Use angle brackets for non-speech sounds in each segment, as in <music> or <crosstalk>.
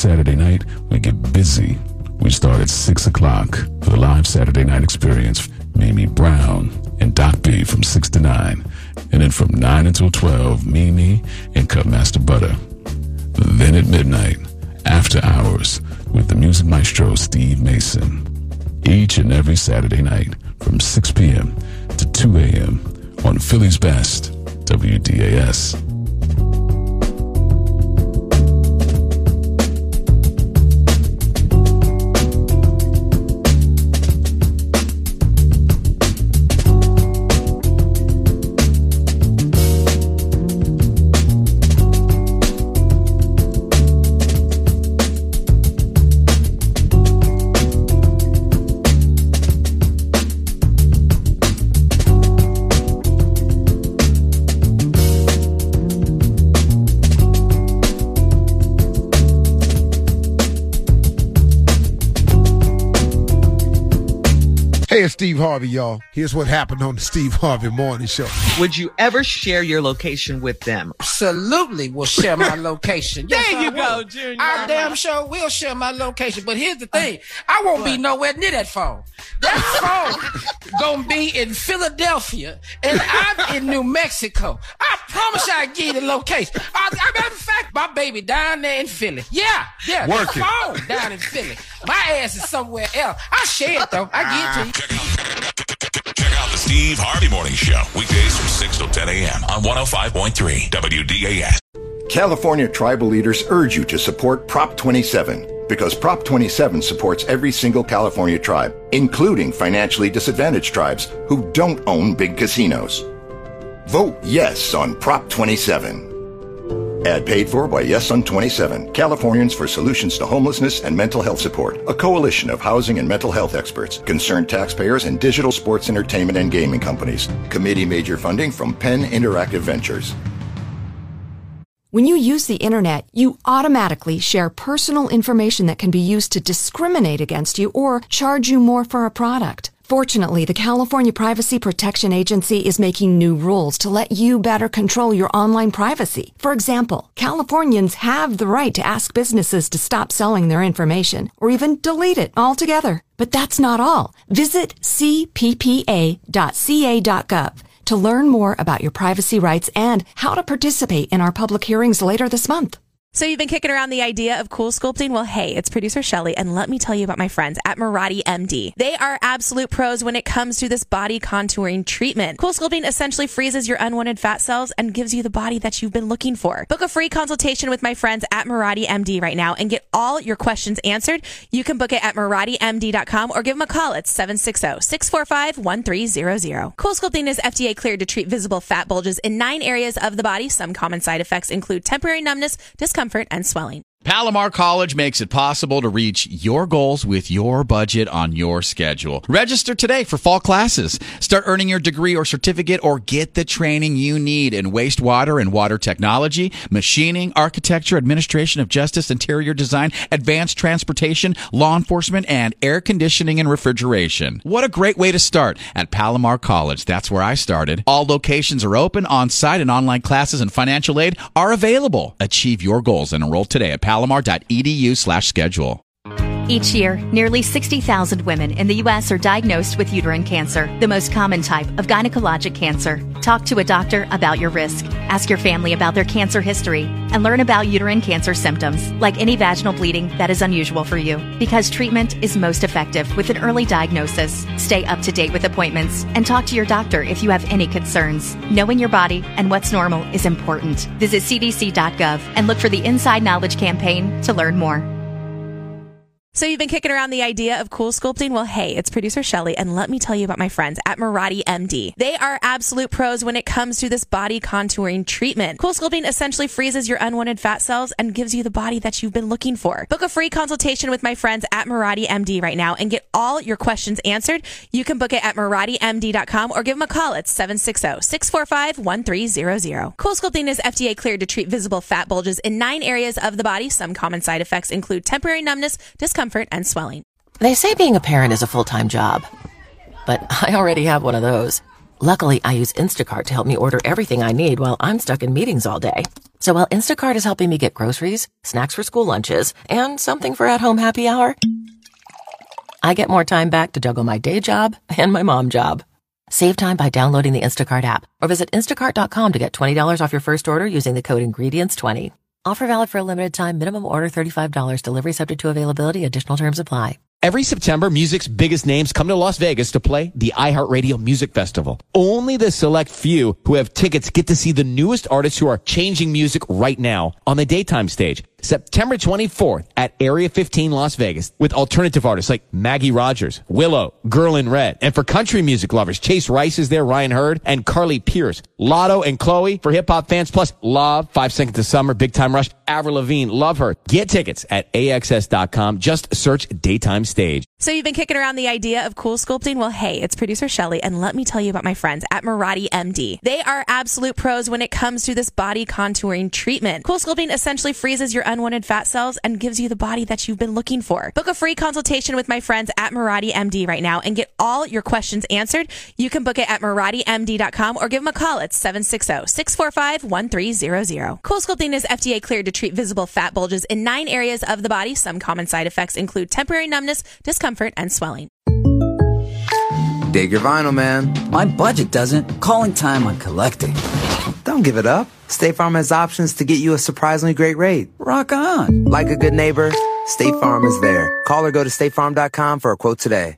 Saturday night, we get busy. We start at 6 o'clock for the live Saturday night experience. Mimi Brown and Doc B from 6 to 9. And then from 9 until 12, Mimi and Cutmaster Butter. Then at midnight, after hours, with the music maestro Steve Mason. Each and every Saturday night from 6 p.m. to 2 a.m. on Philly's Best, WDAS. Hey, it's Steve Harvey, y'all. Here's what happened on the Steve Harvey Morning Show. Would you ever share your location with them? Absolutely we'll share my <laughs> location. Yes, There I you go, will. Junior. I damn sure will share my location. But here's the thing. I won't be nowhere near that phone. That <laughs> phone gonna be in Philadelphia and I'm in New Mexico. I promise you I give you the location. I, I, matter of fact, my baby down there in Philly. Yeah, yeah. the Work it. phone down in Philly. My ass is somewhere else. I share it though. I get to you. Check out the Steve Harvey Morning Show, weekdays from 6 till 10 a.m. on 105.3 WDAS. California tribal leaders urge you to support Prop 27 because Prop 27 supports every single California tribe, including financially disadvantaged tribes who don't own big casinos. Vote yes on Prop 27. Ad paid for by Yes on 27, Californians for Solutions to Homelessness and Mental Health Support, a coalition of housing and mental health experts, concerned taxpayers, and digital sports entertainment and gaming companies. Committee major funding from Penn Interactive Ventures. When you use the internet, you automatically share personal information that can be used to discriminate against you or charge you more for a product. Fortunately, the California Privacy Protection Agency is making new rules to let you better control your online privacy. For example, Californians have the right to ask businesses to stop selling their information or even delete it altogether. But that's not all. Visit cppa.ca.gov to learn more about your privacy rights and how to participate in our public hearings later this month. So you've been kicking around the idea of cool sculpting? Well, hey, it's producer Shelly, and let me tell you about my friends at Moradi MD. They are absolute pros when it comes to this body contouring treatment. Cool sculpting essentially freezes your unwanted fat cells and gives you the body that you've been looking for. Book a free consultation with my friends at Moradi MD right now and get all your questions answered. You can book it at MoradiMD.com or give them a call at 760-645-1300. Cool sculpting is FDA cleared to treat visible fat bulges in nine areas of the body. Some common side effects include temporary numbness, discomfort, and swelling. Palomar College makes it possible to reach your goals with your budget on your schedule. Register today for fall classes. Start earning your degree or certificate or get the training you need in wastewater and water technology, machining, architecture, administration of justice, interior design, advanced transportation, law enforcement, and air conditioning and refrigeration. What a great way to start at Palomar College. That's where I started. All locations are open, on-site and online classes and financial aid are available. Achieve your goals and enroll today at palomar.edu slash schedule. Each year, nearly 60,000 women in the U.S. are diagnosed with uterine cancer, the most common type of gynecologic cancer. Talk to a doctor about your risk. Ask your family about their cancer history and learn about uterine cancer symptoms, like any vaginal bleeding that is unusual for you. Because treatment is most effective with an early diagnosis. Stay up to date with appointments and talk to your doctor if you have any concerns. Knowing your body and what's normal is important. Visit cdc.gov and look for the Inside Knowledge campaign to learn more. So you've been kicking around the idea of cool sculpting? Well, hey, it's producer Shelly, and let me tell you about my friends at Moradi MD. They are absolute pros when it comes to this body contouring treatment. Cool sculpting essentially freezes your unwanted fat cells and gives you the body that you've been looking for. Book a free consultation with my friends at Moradi MD right now and get all your questions answered. You can book it at MoradiMD.com or give them a call at 760-645-1300. Cool sculpting is FDA cleared to treat visible fat bulges in nine areas of the body. Some common side effects include temporary numbness, discomfort, and swelling. They say being a parent is a full time job, but <laughs> I already have one of those. Luckily, I use Instacart to help me order everything I need while I'm stuck in meetings all day. So while Instacart is helping me get groceries, snacks for school lunches, and something for at home happy hour, I get more time back to juggle my day job and my mom job. Save time by downloading the Instacart app or visit instacart.com to get $20 off your first order using the code INGREDIENTS20. Offer valid for a limited time, minimum order $35, delivery subject to availability, additional terms apply. Every September, music's biggest names come to Las Vegas to play the iHeartRadio Music Festival. Only the select few who have tickets get to see the newest artists who are changing music right now on the daytime stage. September 24th at Area 15 Las Vegas with alternative artists like Maggie Rogers, Willow, Girl in Red. And for country music lovers, Chase Rice is there, Ryan Hurd, and Carly Pearce. Latto and Chloe for hip hop fans, plus Lauv, Five Seconds of Summer, Big Time Rush, Avril Lavigne, love her. Get tickets at AXS.com. Just search Daytime Stage. So you've been kicking around the idea of cool sculpting? Well, hey, it's producer Shelly, and let me tell you about my friends at Moradi MD. They are absolute pros when it comes to this body contouring treatment. Cool sculpting essentially freezes your unwanted fat cells and gives you the body that you've been looking for. Book a free consultation with my friends at Moradi MD right now and get all your questions answered. You can book it at MoradiMD.com or give them a call at 760-645-1300. Cool sculpting is FDA cleared to treat visible fat bulges in nine areas of the body. Some common side effects include temporary numbness, discomfort, and swelling. Dig your vinyl, man. My budget doesn't. Calling time on collecting. Don't give it up. State Farm has options to get you a surprisingly great rate. Rock on. Like a good neighbor, State Farm is there. Call or go to statefarm.com for a quote today.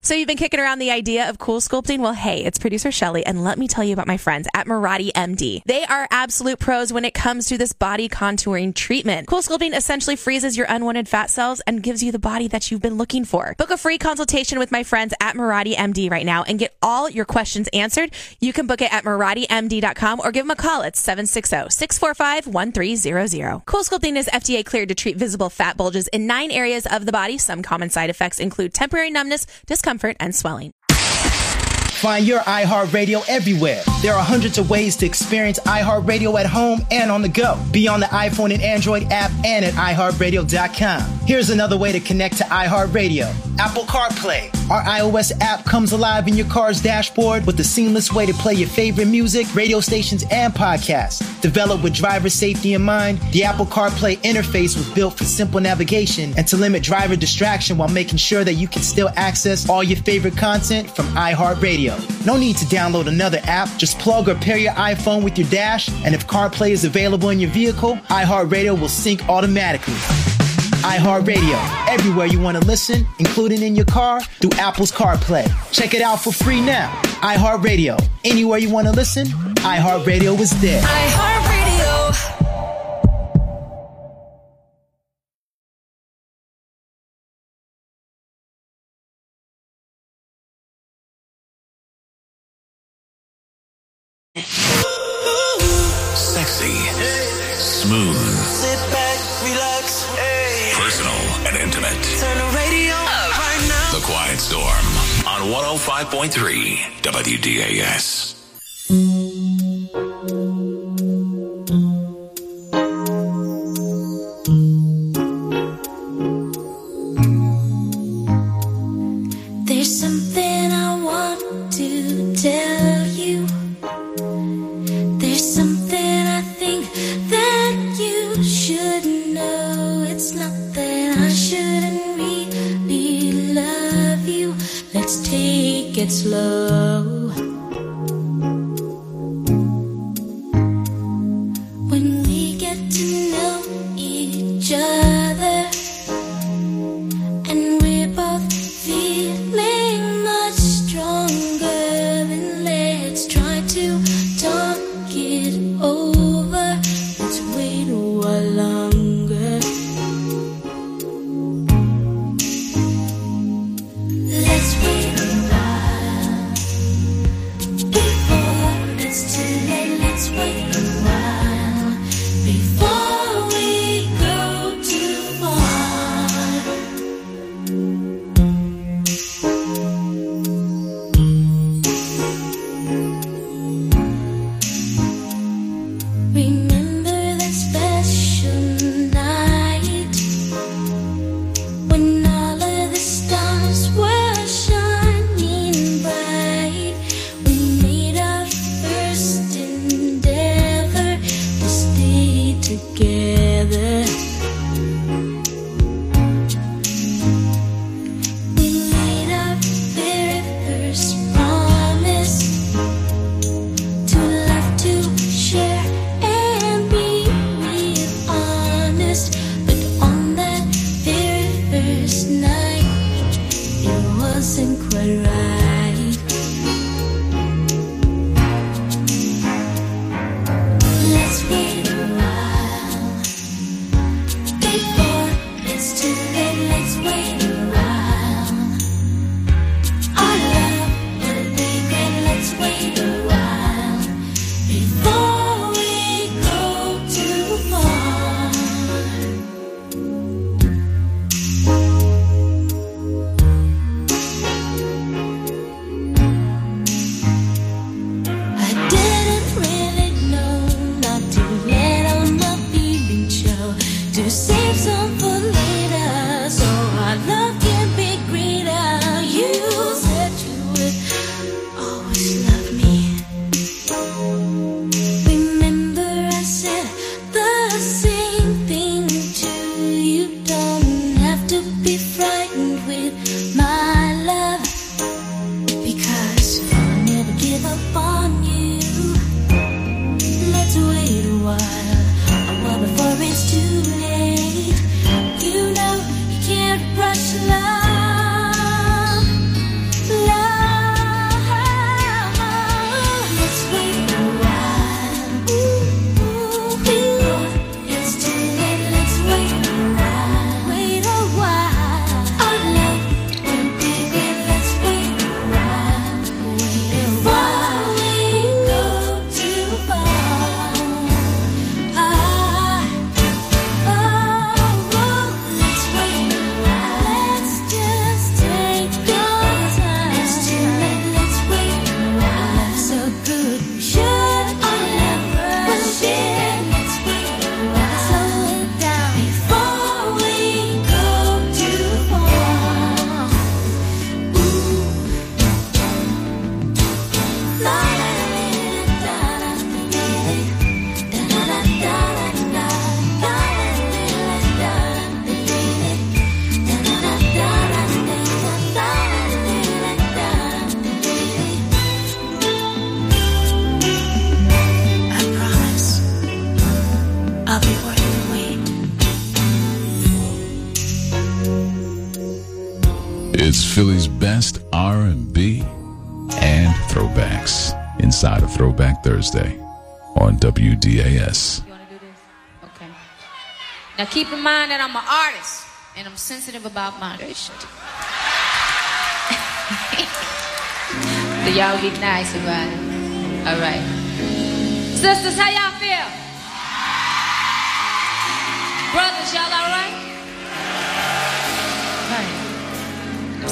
So you've been kicking around the idea of cool sculpting? Well, hey, it's producer Shelly, and let me tell you about my friends at Moradi MD. They are absolute pros when it comes to this body contouring treatment. Cool sculpting essentially freezes your unwanted fat cells and gives you the body that you've been looking for. Book a free consultation with my friends at Moradi MD right now and get all your questions answered. You can book it at MoradiMD.com or give them a call at 760-645-1300. Cool sculpting is FDA cleared to treat visible fat bulges in nine areas of the body. Some common side effects include temporary numbness, discomfort, and swelling. Find your iHeartRadio everywhere. There are hundreds of ways to experience iHeartRadio at home and on the go. Be on the iPhone and Android app and at iHeartRadio.com. Here's another way to connect to iHeartRadio Apple CarPlay. Our iOS app comes alive in your car's dashboard with a seamless way to play your favorite music, radio stations, and podcasts. Developed with driver safety in mind, the Apple CarPlay interface was built for simple navigation and to limit driver distraction while making sure that you can still access all your favorite content from iHeartRadio. No need to download another app. Just plug or pair your iPhone with your dash, and if CarPlay is available in your vehicle, iHeartRadio will sync automatically. iHeartRadio, everywhere you want to listen, including in your car through Apple's CarPlay. Check it out for free now. iHeartRadio, anywhere you want to listen, iHeartRadio is there. iHeartRadio. Sexy. Smooth. Sit back, relax. And intimate. Turn the radio up right now. The Quiet Storm on 105.3 WDAS. There's something I want to tell slow. Philly's best R&B and throwbacks inside of Throwback Thursday on WDAS. You wanna do this? Okay. Now keep in mind that I'm an artist and I'm sensitive about moderation. <laughs> so y'all be nice about it. All right. Sisters, how y'all feel? Brothers, y'all all right?